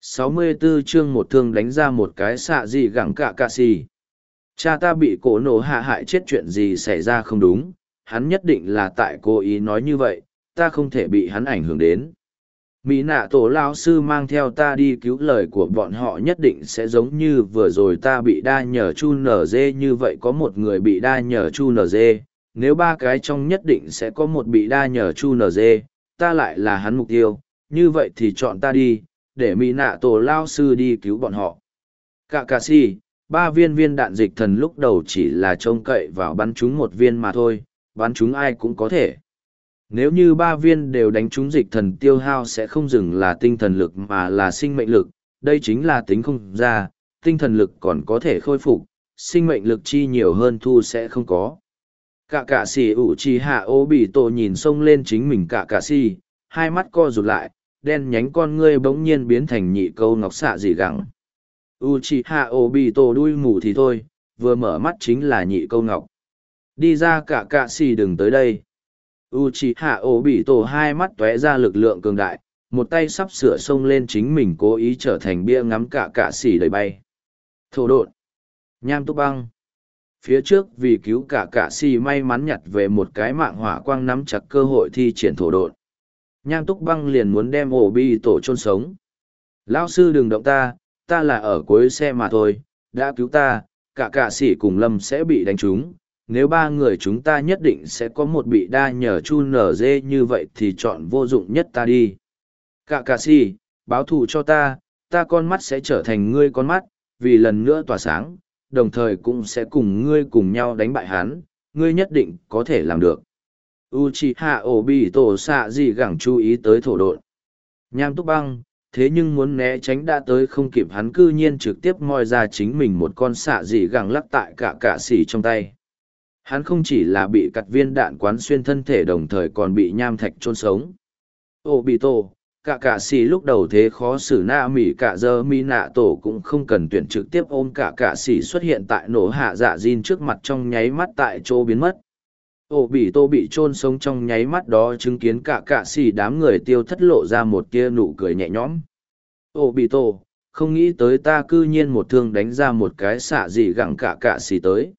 64 chương một thương đánh ra một cái xạ gì gẳng cả cạ xì. Cha ta bị cổ nổ hạ hại chết chuyện gì xảy ra không đúng, hắn nhất định là tại cố ý nói như vậy, ta không thể bị hắn ảnh hưởng đến. Mỹ nạ tổ lao sư mang theo ta đi cứu lời của bọn họ nhất định sẽ giống như vừa rồi ta bị đa nhờ chu nở dê như vậy có một người bị đa nhờ chu nở dê, nếu ba cái trong nhất định sẽ có một bị đa nhờ chu nở dê, ta lại là hắn mục tiêu, như vậy thì chọn ta đi, để mỹ nạ tổ lao sư đi cứu bọn họ. Cả cà si, ba viên viên đạn dịch thần lúc đầu chỉ là trông cậy vào bắn chúng một viên mà thôi, bắn chúng ai cũng có thể. Nếu như ba viên đều đánh trúng dịch thần tiêu hao sẽ không dừng là tinh thần lực mà là sinh mệnh lực, đây chính là tính không ra, tinh thần lực còn có thể khôi phục, sinh mệnh lực chi nhiều hơn thu sẽ không có. Cả cả Si ủ chi hạ ô bị tổ nhìn sông lên chính mình cả cả si, hai mắt co rụt lại, đen nhánh con ngươi bỗng nhiên biến thành nhị câu ngọc xạ dị gẳng. U chi hạ ô bi tổ đuôi mù thì thôi, vừa mở mắt chính là nhị câu ngọc. Đi ra cả cạ xì đừng tới đây. U c h i hạ ổ bi tổ hai mắt t ó é ra lực lượng cường đại một tay sắp sửa xông lên chính mình cố ý trở thành bia ngắm cả cạ xì đầy bay. Thổ đột nham túc băng. Phía trước vì cứu cả cạ xì may mắn nhặt về một cái mạng hỏa quang nắm chặt cơ hội thi triển thổ đột nham túc băng liền muốn đem ổ bị tổ chôn sống. Lão sư đừng động ta ta là ở cuối xe mà thôi, đã cứu ta, cả cạ xỉ cùng lâm sẽ bị đánh trúng. Nếu ba người chúng ta nhất định sẽ có một bị đa nhờ chu nở dê như vậy thì chọn vô dụng nhất ta đi. Cả cả si báo thù cho ta ta con mắt sẽ trở thành ngươi con mắt, vì lần nữa tỏa sáng, đồng thời cũng sẽ cùng ngươi cùng nhau đánh bại hắn, ngươi nhất định có thể làm được u c h i hạ ổ bị tổ xạ gì gẳng chú ý tới thổ độn nham túc băng, thế nhưng muốn né tránh đã tới không kịp hắn cư nhiên trực tiếp moi ra chính mình một con xạ dị gẳng lắc tại cả cạ xỉ trong tay. Hắn không chỉ là bị cặt viên đạn quán xuyên thân thể đồng thời còn bị nham thạch trôn sống. Ô bị tổ cả cả xì lúc đầu thế khó xử na mỉ, cả giờ mi nạ tổ cũng không cần tuyển trực tiếp ôm cả cả xì xuất hiện tại nổ hạ dạ diên trước mặt trong nháy mắt tại chỗ biến mất ổ bị tô bị chôn sống trong nháy mắt đó chứng kiến cả cạ xì đám người tiêu thất lộ ra một tia nụ cười nhẹ nhõm ổ bị tô, không nghĩ tới ta cư nhiên một thương đánh ra một cái xạ gì gặng cả cạ xì tới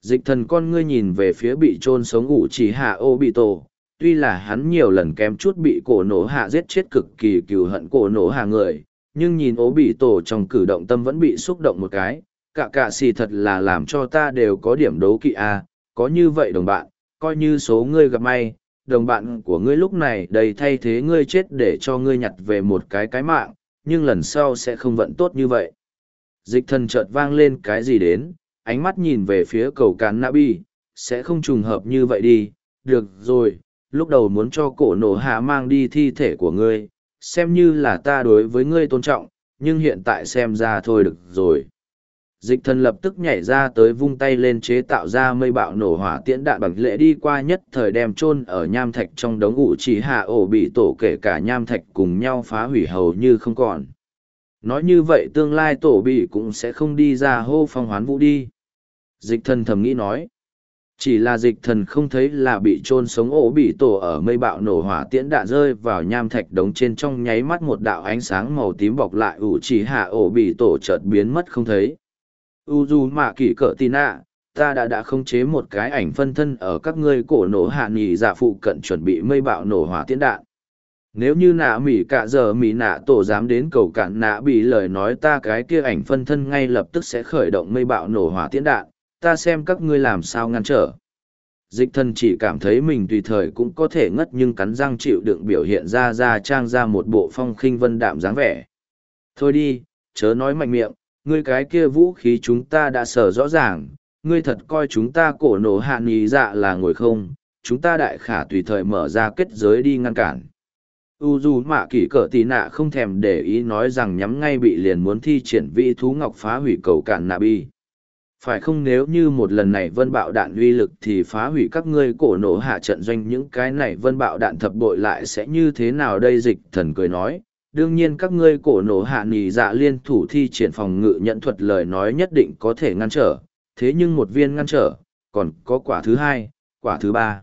dịch thần con ngươi nhìn về phía bị chôn sống ủ chỉ hạ ô bị tổ tuy là hắn nhiều lần kém chút bị cổ nổ hạ giết chết cực kỳ cừu hận cổ nổ hạ người, nhưng nhìn ố bị tổ trong cử động tâm vẫn bị xúc động một cái cả cạ xì thật là làm cho ta đều có điểm đấu kỵ a à. có như vậy đồng bạn coi như số ngươi gặp may, đồng bạn của ngươi lúc này đầy thay thế ngươi chết để cho ngươi nhặt về một cái cái mạng, nhưng lần sau sẽ không vận tốt như vậy. Dịch thần chợt vang lên cái gì đến, ánh mắt nhìn về phía cầu cán nạ bi, sẽ không trùng hợp như vậy đi, được rồi, lúc đầu muốn cho cổ nổ hạ mang đi thi thể của ngươi, xem như là ta đối với ngươi tôn trọng, nhưng hiện tại xem ra thôi được rồi dịch thần lập tức nhảy ra tới vung tay lên chế tạo ra mây bạo nổ hỏa tiễn đạn bằng lệ đi qua nhất thời đem chôn ở nham thạch trong đống ủ chỉ hạ ổ bị tổ kể cả nham thạch cùng nhau phá hủy hầu như không còn. Nói như vậy tương lai tổ bị cũng sẽ không đi ra hô phong hoán vũ đi. Dịch thần thầm nghĩ nói. Chỉ là dịch thần không thấy là bị trôn sống ổ bị tổ ở mây bạo nổ hỏa tiễn đạn rơi vào nham thạch đống trên trong nháy mắt một đạo ánh sáng màu tím bọc lại ủ chỉ hạ ổ bị tổ chợt biến mất không thấy u du mạ kỷ cỡ tì nạ ta đã đã khống chế một cái ảnh phân thân ở các ngươi cổ nổ hạ nghỉ giả phụ cận chuẩn bị mây bạo nổ hỏa tiễn đạn nếu như nạ mỉ cả giờ mỉ nạ tổ dám đến cầu cạn nạ bị lời nói ta cái kia ảnh phân thân ngay lập tức sẽ khởi động mây bạo nổ hỏa tiễn đạn ta xem các ngươi làm sao ngăn trở. Dịch thần chỉ cảm thấy mình tùy thời cũng có thể ngất nhưng cắn răng chịu đựng biểu hiện ra ra trang ra một bộ phong khinh vân đạm dáng vẻ. Thôi đi, chớ nói mạnh miệng, ngươi cái kia vũ khí chúng ta đã sở rõ ràng, ngươi thật coi chúng ta cổ nổ hạ nhì dạ là ngồi không, chúng ta đại khả tùy thời mở ra kết giới đi ngăn cản. U dù mạ kỷ cỡ tì nạ không thèm để ý nói rằng nhắm ngay bị liền muốn thi triển vị thú ngọc phá hủy cầu cản nạ bi. Phải không nếu như một lần này vân bạo đạn uy lực thì phá hủy các ngươi cổ nổ hạ trận doanh những cái này vân bạo đạn thập bội lại sẽ như thế nào đây? Dịch thần cười nói đương nhiên các ngươi cổ nổ hạ nì dạ liên thủ thi triển phòng ngự nhận thuật lời nói nhất định có thể ngăn trở, thế nhưng một viên ngăn trở, còn có quả thứ hai, quả thứ ba.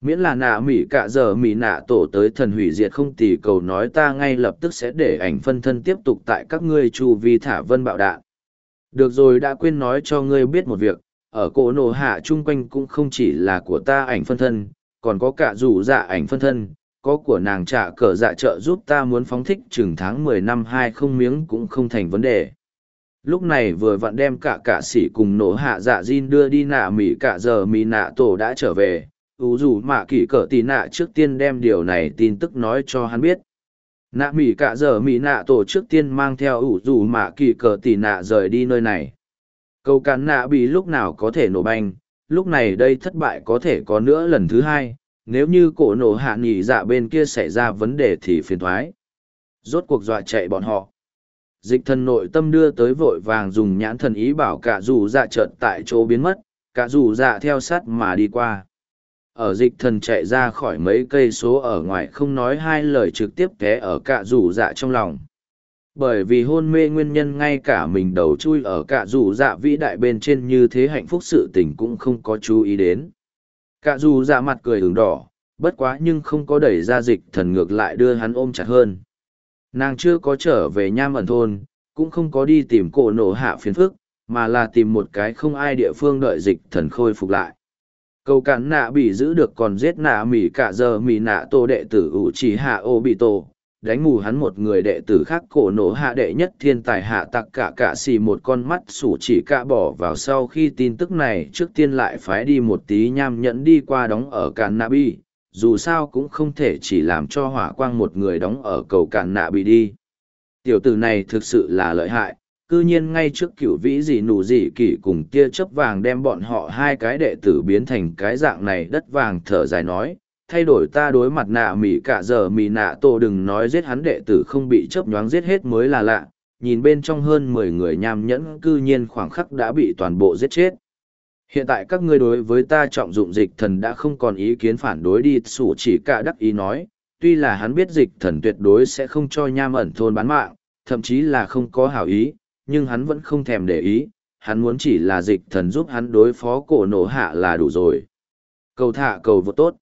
Miễn là nạ mỉ cả giờ mỉ nạ tổ tới thần hủy diệt không tỷ cầu nói ta ngay lập tức sẽ để ảnh phân thân tiếp tục tại các ngươi chu vi thả vân bạo đạn. Được rồi đã quên nói cho ngươi biết một việc, ở cổ nổ hạ chung quanh cũng không chỉ là của ta ảnh phân thân, còn có cả rủ dạ ảnh phân thân có của nàng trả cờ dạ trợ giúp ta muốn phóng thích chừng tháng mười năm hai không miếng cũng không thành vấn đề. Lúc này vừa vặn đem cả cả sĩ cùng nổ hạ dạ Jin đưa đi nạ mỉ cả giờ mỉ nạ tổ đã trở về. Ủ dù mạ kỷ cỡ tì nạ trước tiên đem điều này tin tức nói cho hắn biết. Nạ mỉ cả giờ mỉ nạ tổ trước tiên mang theo ủ dù mạ kỷ cỡ tì nạ rời đi nơi này. Câu cán nạ bị lúc nào có thể nổ banh lúc này đây thất bại có thể có nữa lần thứ hai nếu như cổ nổ hạ nghỉ dạ bên kia xảy ra vấn đề thì phiền thoái. Rốt cuộc dọa chạy bọn họ. Dịch thần nội tâm đưa tới vội vàng dùng nhãn thần ý bảo cả dù dạ chợt tại chỗ biến mất, cả dù dạ theo sát mà đi qua. Ở dịch thần chạy ra khỏi mấy cây số ở ngoài không nói hai lời trực tiếp té ở cả rủ dạ trong lòng. Bởi vì hôn mê nguyên nhân ngay cả mình đầu chui ở cả rủ dạ vĩ đại bên trên như thế hạnh phúc sự tình cũng không có chú ý đến cả dù dạ mặt cười ửng đỏ bất quá nhưng không có đẩy ra dịch thần ngược lại đưa hắn ôm chặt hơn. Nàng chưa có trở về nham ẩn thôn cũng không có đi tìm cổ nổ hạ phiến phức mà là tìm một cái không ai địa phương đợi dịch thần khôi phục lại. Cầu cản nạ bị giữ được còn giết nạ mỉ cả giờ mỉ nạ tô đệ tử ủ chỉ hạ ô bị tổ, đánh mù hắn một người đệ tử khác cổ nổ hạ đệ nhất thiên tài hạ tặc cả cả xì một con mắt sủ chỉ cả bỏ vào sau khi tin tức này trước tiên lại phái đi một tí nham nhẫn đi qua đóng ở càn nạ bi dù sao cũng không thể chỉ làm cho hỏa quang một người đóng ở cầu càn nạ bị đi. Tiểu tử này thực sự là lợi hại, cư nhiên ngay trước cựu vĩ gì nụ gì kỷ cùng tia chớp vàng đem bọn họ hai cái đệ tử biến thành cái dạng này đất vàng thở dài nói thay đổi ta đối mặt nạ mỉ cả giờ mỉ nạ tổ đừng nói giết hắn đệ tử không bị chớp nhoáng giết hết mới là lạ nhìn bên trong hơn mười người nham nhẫn cư nhiên khoảng khắc đã bị toàn bộ giết chết hiện tại các ngươi đối với ta trọng dụng dịch thần đã không còn ý kiến phản đối đi sủ chỉ cả đắc ý nói tuy là hắn biết dịch thần tuyệt đối sẽ không cho nham ẩn thôn bán mạng thậm chí là không có hảo ý nhưng hắn vẫn không thèm để ý, hắn muốn chỉ là dịch thần giúp hắn đối phó cổ nổ hạ là đủ rồi. Cầu thả cầu vô tốt.